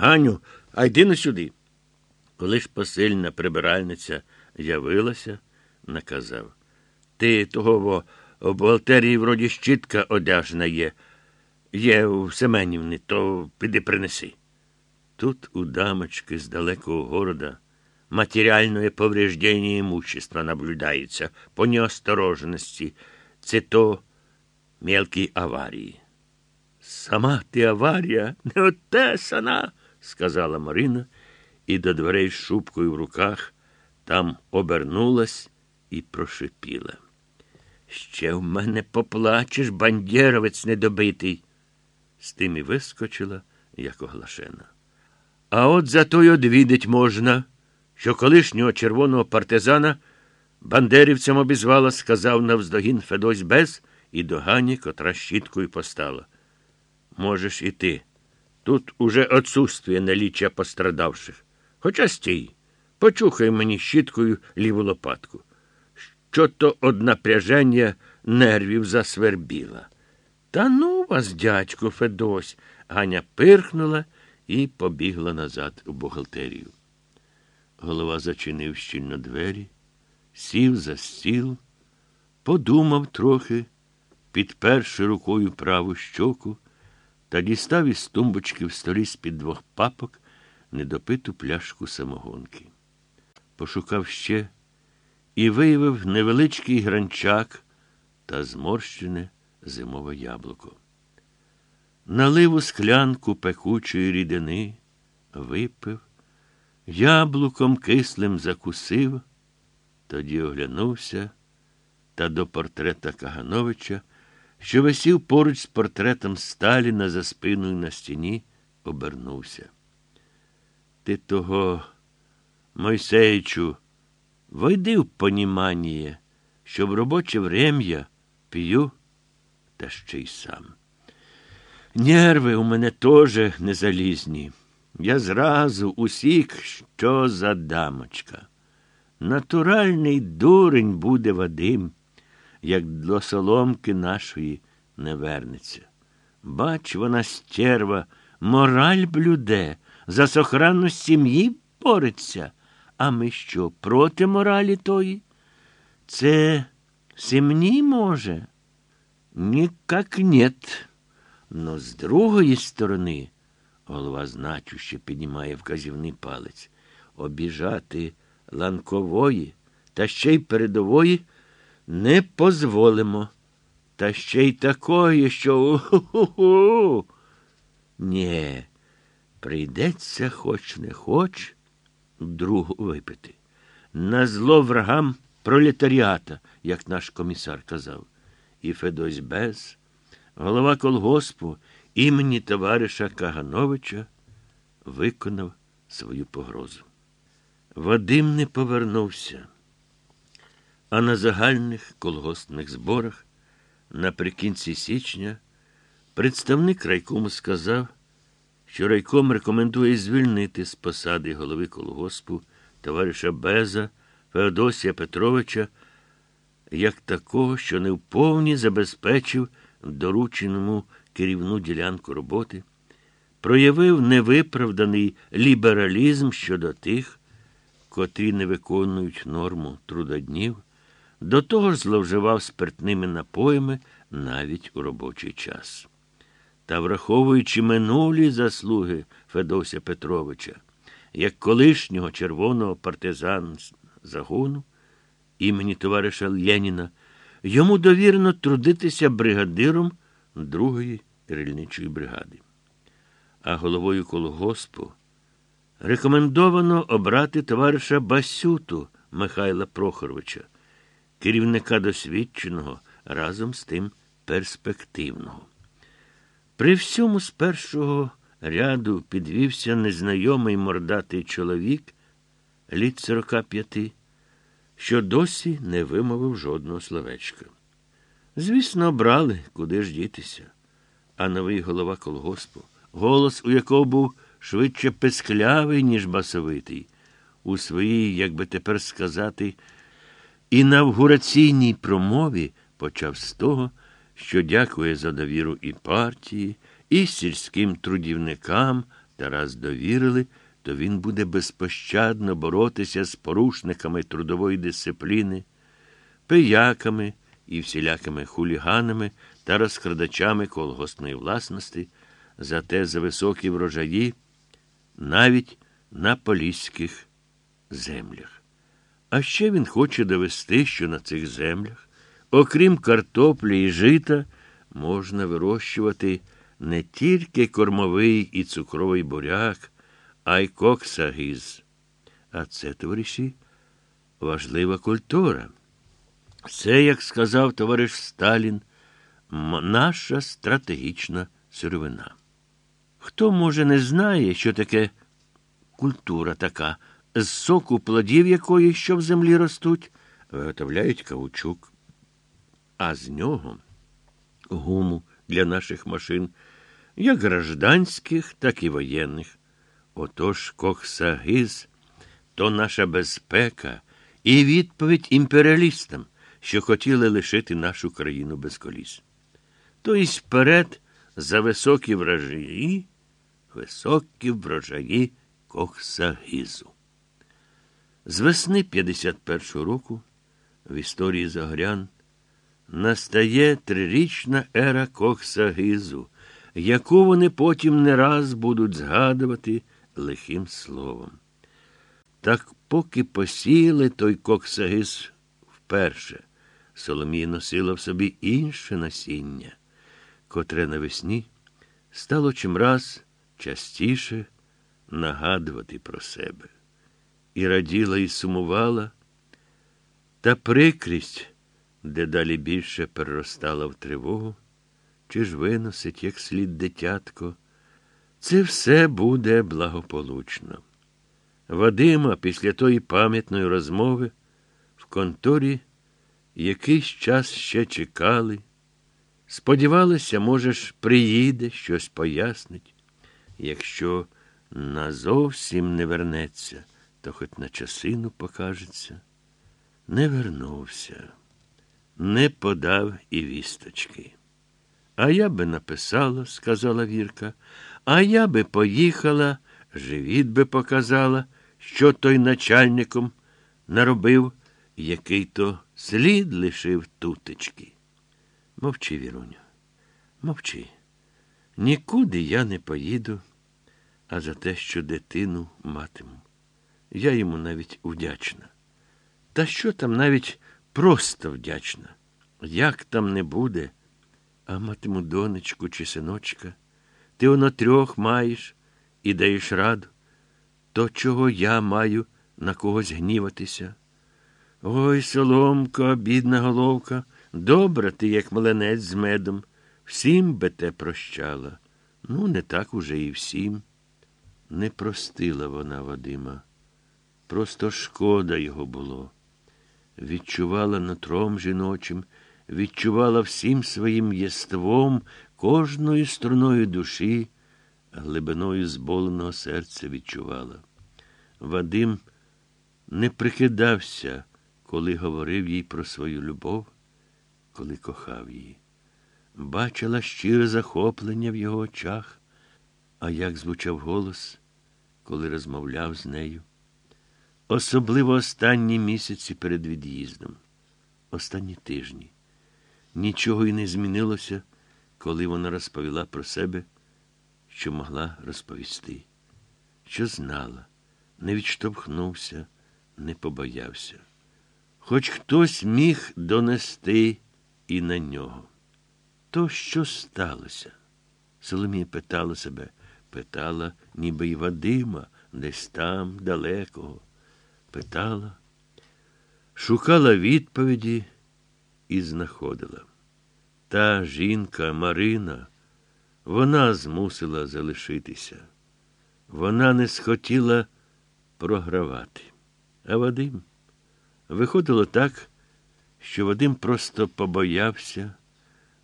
Ганю, йди на сюди. Коли ж посильна прибиральниця явилася, наказав. Ти того во, в бухгалтерії вроді щітка одяжна є. Є у Семенівни, то піди принеси. Тут у дамочки з далекого города материальное повреждение имущества наблюдается по неосторожности. Це то мелкі аварії. Сама ти аварія, не отесана, сказала Марина, і до дверей з шубкою в руках там обернулась і прошипіла. Ще в мене поплачеш, бандєровець недобитий. З тим і вискочила, як оглашена. А от зато й одвідать можна, що колишнього червоного партизана бандерівцям обізвала, сказав навздогін Федось без і до Гані, котра щіткою постала. Можеш і ти. Тут уже отсутствує наліччя пострадавших. Хоча стій, почухай мені щіткою ліву лопатку. Що то од напряження нервів засвербіла. Та ну вас, дядько Федось. Ганя пирхнула і побігла назад у бухгалтерію. Голова зачинив щільно двері, сів за стіл, подумав трохи, підперши рукою праву щоку та дістав із тумбочки в столі з-під двох папок недопиту пляшку самогонки. Пошукав ще і виявив невеличкий гранчак та зморщене зимове яблуко. Налив у склянку пекучої рідини, випив, яблуком кислим закусив, тоді оглянувся та до портрета Кагановича, що висів поруч з портретом Сталіна за спиною на стіні, обернувся. Ти того, Мойсеїчу, войди в понімання, що в робоче врем'я п'ю та ще й сам. Нерви у мене теж незалізні. Я зразу усік, що за дамочка. Натуральний дурень буде Вадим, як до соломки нашої не вернеться. Бач, вона стерва, мораль блюде, за сохранність сім'ї бореться. А ми що, проти моралі тої? Це сім'ї може? Нікак нет. Но з другої сторони, голова значуще піднімає вказівний палець, обіжати ланкової та ще й передової не позволимо. Та ще й такої, що у-ху-ху. Нє, прийдеться, хоч не хоч, другу випити. На зло врагам пролетаріата, як наш комісар казав. І Федось без голова колгоспу імені товариша Кагановича виконав свою погрозу. Вадим не повернувся, а на загальних колгоспних зборах наприкінці січня представник райкому сказав, що райком рекомендує звільнити з посади голови колгоспу товариша Беза Феодосія Петровича як такого, що не вповні забезпечив дорученому керівну ділянку роботи, проявив невиправданий лібералізм щодо тих, котрі не виконують норму трудоднів, до того ж зловживав спиртними напоями навіть у робочий час. Та, враховуючи минулі заслуги Федося Петровича, як колишнього червоного партизан загону імені товариша Леніна, йому довірено трудитися бригадиром другої рільничої бригади. А головою колгоспу рекомендовано обрати товариша Басюту Михайла Прохоровича, керівника досвідченого, разом з тим перспективного. При всьому з першого ряду підвівся незнайомий мордатий чоловік літ 45, що досі не вимовив жодного словечка. Звісно, брали, куди ж дітися. А новий голова колгоспу, голос, у якого був швидше песклявий, ніж басовитий, у своїй, як би тепер сказати, інавгураційній промові почав з того, що дякує за довіру і партії, і сільським трудівникам та раз довірили, то він буде безпощадно боротися з порушниками трудової дисципліни, пияками і всілякими хуліганами та розкрадачами колгоспної власності, зате за високі врожаї, навіть на поліських землях. А ще він хоче довести, що на цих землях, окрім картоплі і жита, можна вирощувати не тільки кормовий і цукровий буряк, а й коксагіз. А це, товариші, важлива культура. Це, як сказав товариш Сталін, наша стратегічна сировина. Хто, може, не знає, що таке культура така, з соку плодів якої, що в землі ростуть, виготовляють каучук, а з нього гуму для наших машин, як гражданських, так і воєнних. Отож коксагиз то наша безпека і відповідь імперіалістам, що хотіли лишити нашу країну без коліс. Тобто вперед за високі врожаї, високі врожаї коксагизу. З весни 51-го року в історії Загорян настає трирічна ера коксагизу, яку вони потім не раз будуть згадувати лихим словом. Так поки посіяли той коксагиз вперше, Соломія носила в собі інше насіння, котре навесні стало чимраз частіше нагадувати про себе. І раділа, і сумувала, та прикрість дедалі більше переростала в тривогу, чи ж виносить, як слід дитятко. Це все буде благополучно. Вадима після тої пам'ятної розмови в конторі якийсь час ще чекали. Сподівалися, може ж, приїде, щось пояснить. Якщо назовсім не вернеться, то хоч на часину покажеться. Не вернувся, не подав і вісточки. А я би написала, сказала Вірка, а я би поїхала, живіт би показала, що той начальником наробив, який то слід лишив тутечки. Мовчи, Віруню, мовчи. Нікуди я не поїду, а за те, що дитину матиму. Я йому навіть вдячна. Та що там навіть просто вдячна? Як там не буде, а матиму донечку чи синочка, ти воно трьох маєш і даєш раду, то чого я маю на когось гніватися? Ой, соломка, бідна головка, добра ти, як мленець з медом, всім би те прощала. Ну, не так уже і всім. Не простила вона Вадима. Просто шкода його було. Відчувала нутром жіночим, відчувала всім своїм єством, кожною струною душі, глибиною зболеного серця відчувала. Вадим не прикидався, коли говорив їй про свою любов, коли кохав її. Бачила щире захоплення в його очах, а як звучав голос, коли розмовляв з нею. Особливо останні місяці перед від'їздом, останні тижні. Нічого й не змінилося, коли вона розповіла про себе, що могла розповісти, що знала, не відштовхнувся, не побоявся. Хоч хтось міг донести і на нього. То що сталося? Соломія питала себе, питала, ніби й Вадима, десь там, далекого. Питала, шукала відповіді і знаходила. Та жінка Марина, вона змусила залишитися. Вона не схотіла програвати. А Вадим виходило так, що Вадим просто побоявся,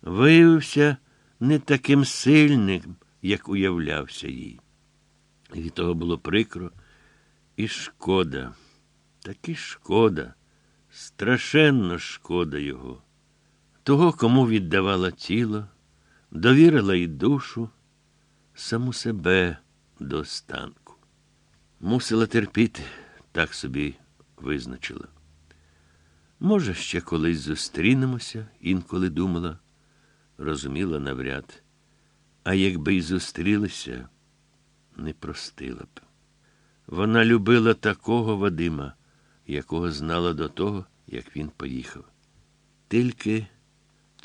виявився не таким сильним, як уявлявся їй. Від того було прикро і шкода, таки шкода, страшенно шкода його, того, кому віддавала тіло, довірила й душу, саму себе до останку. Мусила терпіти, так собі визначила. Може, ще колись зустрінемося, інколи думала, розуміла навряд. А якби й зустрілися, не простила б. Вона любила такого Вадима, якого знала до того, як він поїхав. Тільки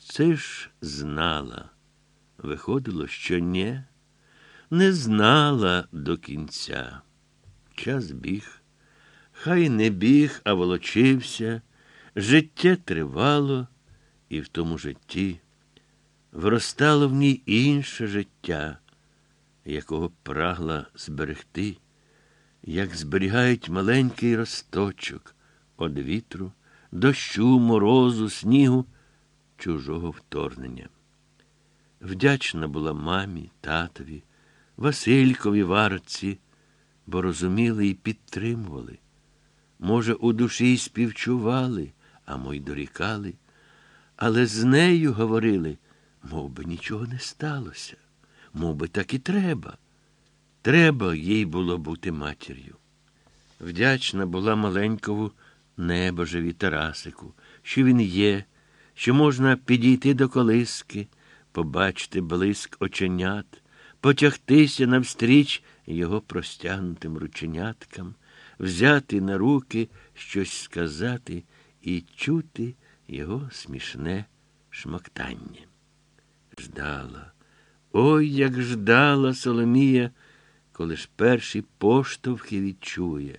це ж знала. Виходило, що ні, не знала до кінця. Час біг, хай не біг, а волочився, життя тривало, і в тому житті виростало в ній інше життя, якого прагла зберегти, як зберігають маленький росточок від вітру, дощу, морозу, снігу, чужого вторгнення. Вдячна була мамі, татові, Василькові варці, бо розуміли і підтримували. Може, у душі й співчували, а й дорікали, але з нею говорили, мов би нічого не сталося, мов би так і треба. Треба їй було бути матір'ю. Вдячна була маленькому небожеві Тарасику, що він є, що можна підійти до колиски, побачити блиск оченят, потягтися навстріч його простягнутим рученяткам, взяти на руки щось сказати і чути його смішне шмактання. Ждала, ой, як ждала Соломія, коли ж перші поштовхи відчує,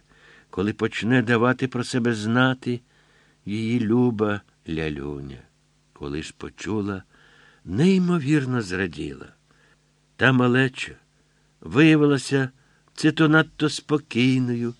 коли почне давати про себе знати її люба лялюня, коли ж почула, неймовірно зраділа. Та малеча виявилася це то надто спокійною